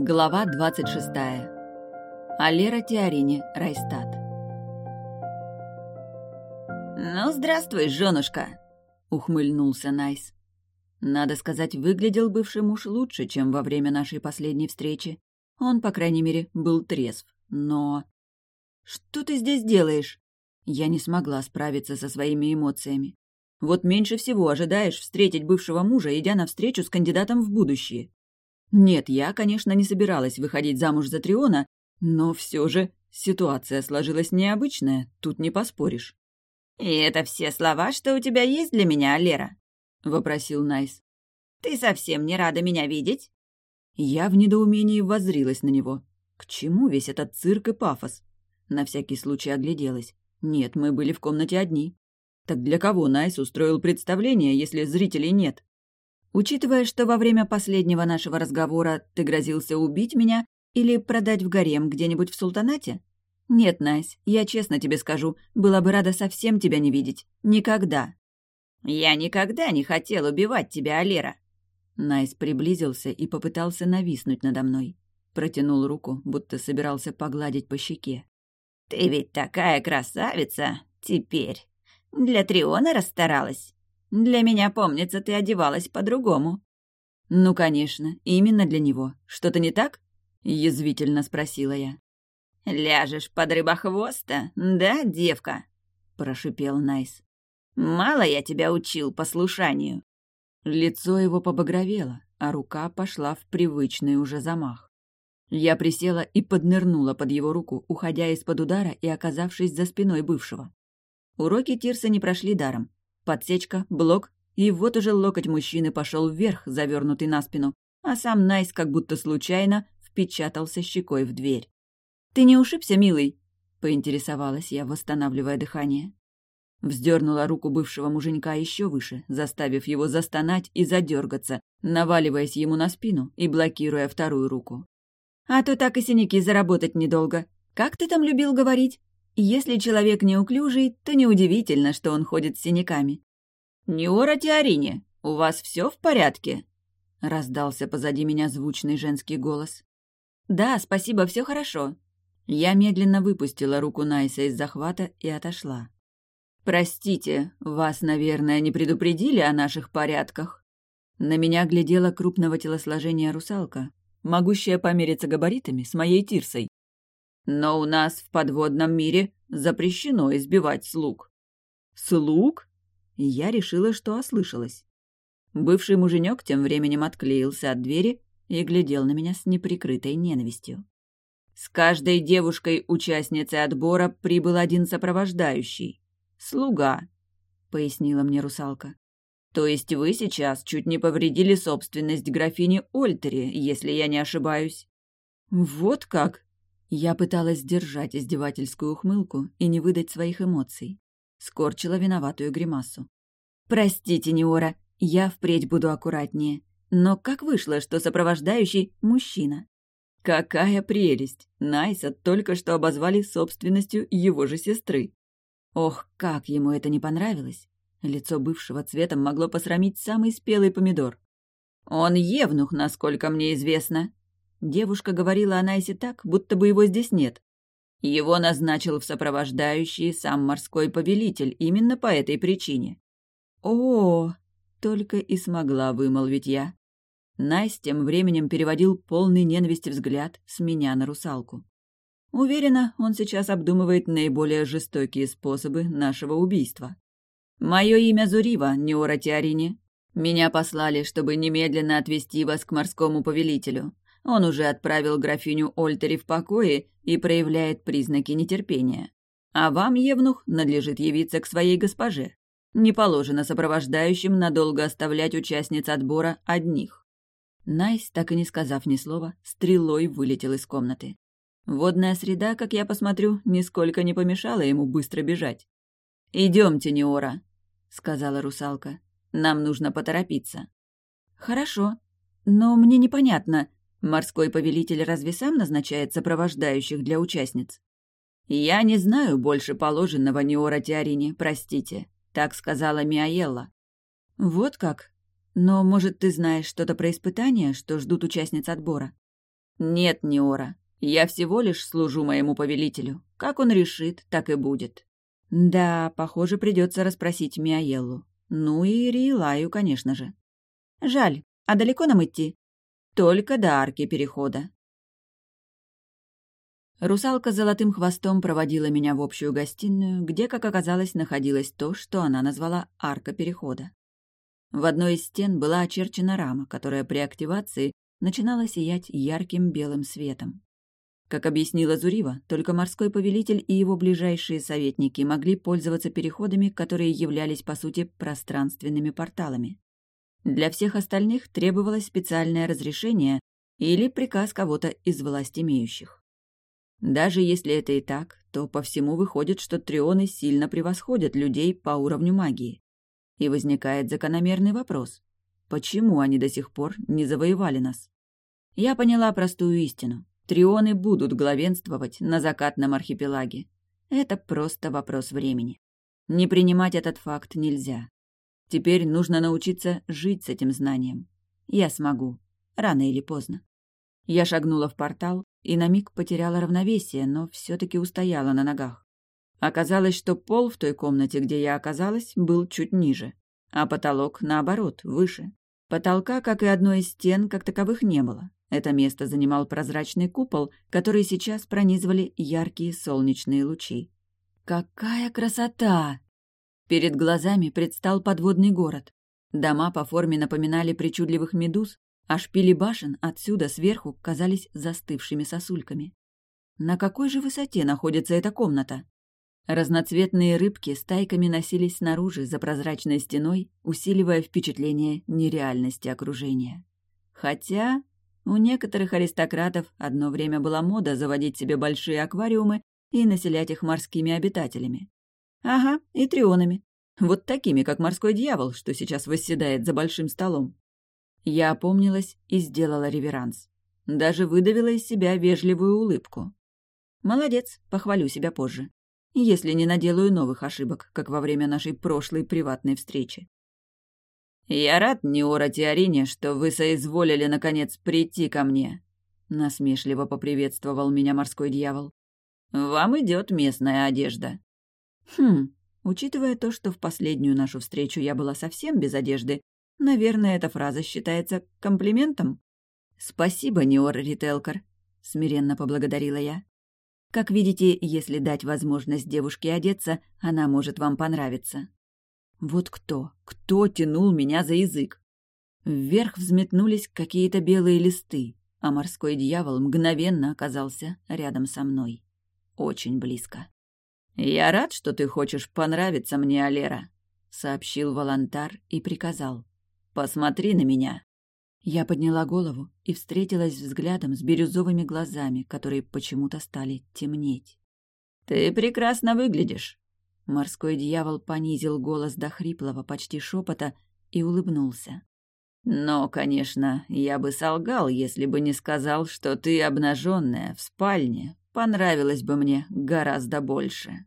Глава 26. Алера Теорине Райстат. «Ну, здравствуй, женушка!» — ухмыльнулся Найс. Надо сказать, выглядел бывший муж лучше, чем во время нашей последней встречи. Он, по крайней мере, был трезв. Но... «Что ты здесь делаешь?» Я не смогла справиться со своими эмоциями. Вот меньше всего ожидаешь встретить бывшего мужа, идя навстречу с кандидатом в будущее. Нет, я, конечно, не собиралась выходить замуж за Триона, но все же ситуация сложилась необычная, тут не поспоришь. «И это все слова, что у тебя есть для меня, Лера?» — вопросил Найс. «Ты совсем не рада меня видеть?» Я в недоумении воззрилась на него. К чему весь этот цирк и пафос? На всякий случай огляделась. Нет, мы были в комнате одни. Так для кого Найс устроил представление, если зрителей нет? Учитывая, что во время последнего нашего разговора ты грозился убить меня или продать в гарем где-нибудь в султанате? Нет, Найс, я честно тебе скажу, была бы рада совсем тебя не видеть. Никогда. Я никогда не хотел убивать тебя, Алера. Найс приблизился и попытался нависнуть надо мной. Протянул руку, будто собирался погладить по щеке. «Ты ведь такая красавица теперь. Для Триона расстаралась. Для меня, помнится, ты одевалась по-другому». «Ну, конечно, именно для него. Что-то не так?» — язвительно спросила я. «Ляжешь под рыбохвоста, да, девка?» — прошипел Найс. «Мало я тебя учил послушанию». Лицо его побагровело, а рука пошла в привычный уже замах. Я присела и поднырнула под его руку, уходя из-под удара и оказавшись за спиной бывшего. Уроки Тирса не прошли даром. Подсечка, блок, и вот уже локоть мужчины пошел вверх, завернутый на спину, а сам Найс как будто случайно впечатался щекой в дверь. «Ты не ушибся, милый?» — поинтересовалась я, восстанавливая дыхание. Вздернула руку бывшего муженька еще выше, заставив его застонать и задергаться, наваливаясь ему на спину и блокируя вторую руку. «А то так и синяки заработать недолго. Как ты там любил говорить? Если человек неуклюжий, то неудивительно, что он ходит с синяками. «Неора Теорине, у вас все в порядке?» — раздался позади меня звучный женский голос. «Да, спасибо, все хорошо». Я медленно выпустила руку Найса из захвата и отошла. «Простите, вас, наверное, не предупредили о наших порядках?» На меня глядела крупного телосложения русалка, могущая помериться габаритами с моей тирсой. Но у нас в подводном мире запрещено избивать слуг. Слуг? Я решила, что ослышалась. Бывший муженек тем временем отклеился от двери и глядел на меня с неприкрытой ненавистью. С каждой девушкой-участницей отбора прибыл один сопровождающий. Слуга, пояснила мне русалка. То есть вы сейчас чуть не повредили собственность графини Ольтери, если я не ошибаюсь. Вот как? Я пыталась сдержать издевательскую ухмылку и не выдать своих эмоций. Скорчила виноватую гримасу. «Простите, Неора, я впредь буду аккуратнее. Но как вышло, что сопровождающий — мужчина?» Какая прелесть! Найса только что обозвали собственностью его же сестры. Ох, как ему это не понравилось! Лицо бывшего цветом могло посрамить самый спелый помидор. «Он евнух, насколько мне известно», Девушка говорила о Найсе так, будто бы его здесь нет. Его назначил в сопровождающие сам морской повелитель именно по этой причине. О, только и смогла вымолвить я. Найс тем временем переводил полный ненависти взгляд с меня на русалку. Уверена, он сейчас обдумывает наиболее жестокие способы нашего убийства. Мое имя Зурива, Неора Теорине. Меня послали, чтобы немедленно отвезти вас к морскому повелителю. Он уже отправил графиню Ольтери в покое и проявляет признаки нетерпения. А вам, Евнух, надлежит явиться к своей госпоже. Не положено сопровождающим надолго оставлять участниц отбора одних. Найс, так и не сказав ни слова, стрелой вылетел из комнаты. Водная среда, как я посмотрю, нисколько не помешала ему быстро бежать. «Идемте, Неора», — сказала русалка. «Нам нужно поторопиться». «Хорошо. Но мне непонятно, Морской повелитель разве сам назначает сопровождающих для участниц? «Я не знаю больше положенного Неора Теорине, простите», — так сказала Миаелла. «Вот как? Но, может, ты знаешь что-то про испытания, что ждут участниц отбора?» «Нет, Неора, я всего лишь служу моему повелителю. Как он решит, так и будет». «Да, похоже, придется расспросить Миаеллу. Ну и Риелаю, конечно же». «Жаль, а далеко нам идти?» «Только до арки перехода». Русалка с золотым хвостом проводила меня в общую гостиную, где, как оказалось, находилось то, что она назвала арка перехода. В одной из стен была очерчена рама, которая при активации начинала сиять ярким белым светом. Как объяснила Зурива, только морской повелитель и его ближайшие советники могли пользоваться переходами, которые являлись, по сути, пространственными порталами. Для всех остальных требовалось специальное разрешение или приказ кого-то из власть имеющих. Даже если это и так, то по всему выходит, что трионы сильно превосходят людей по уровню магии. И возникает закономерный вопрос. Почему они до сих пор не завоевали нас? Я поняла простую истину. Трионы будут главенствовать на закатном архипелаге. Это просто вопрос времени. Не принимать этот факт нельзя. Теперь нужно научиться жить с этим знанием. Я смогу. Рано или поздно. Я шагнула в портал и на миг потеряла равновесие, но все таки устояла на ногах. Оказалось, что пол в той комнате, где я оказалась, был чуть ниже, а потолок, наоборот, выше. Потолка, как и одной из стен, как таковых не было. Это место занимал прозрачный купол, который сейчас пронизывали яркие солнечные лучи. «Какая красота!» Перед глазами предстал подводный город. Дома по форме напоминали причудливых медуз, а шпили башен отсюда сверху казались застывшими сосульками. На какой же высоте находится эта комната? Разноцветные рыбки стайками носились снаружи за прозрачной стеной, усиливая впечатление нереальности окружения. Хотя у некоторых аристократов одно время была мода заводить себе большие аквариумы и населять их морскими обитателями. Ага, и трионами. Вот такими, как морской дьявол, что сейчас восседает за большим столом. Я опомнилась и сделала реверанс. Даже выдавила из себя вежливую улыбку. Молодец, похвалю себя позже если не наделаю новых ошибок, как во время нашей прошлой приватной встречи. «Я рад, Неора Теорине, что вы соизволили, наконец, прийти ко мне», — насмешливо поприветствовал меня морской дьявол. «Вам идет местная одежда». «Хм, учитывая то, что в последнюю нашу встречу я была совсем без одежды, наверное, эта фраза считается комплиментом?» «Спасибо, Неор Рителкар», — смиренно поблагодарила я. Как видите, если дать возможность девушке одеться, она может вам понравиться. Вот кто, кто тянул меня за язык? Вверх взметнулись какие-то белые листы, а морской дьявол мгновенно оказался рядом со мной. Очень близко. «Я рад, что ты хочешь понравиться мне, Алера», — сообщил Волонтар и приказал. «Посмотри на меня». Я подняла голову и встретилась взглядом с бирюзовыми глазами, которые почему-то стали темнеть. «Ты прекрасно выглядишь!» Морской дьявол понизил голос до хриплого, почти шепота, и улыбнулся. «Но, конечно, я бы солгал, если бы не сказал, что ты обнаженная в спальне понравилась бы мне гораздо больше».